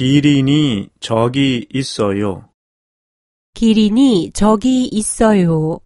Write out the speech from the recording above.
기린이 저기 있어요. 기린이 저기 있어요.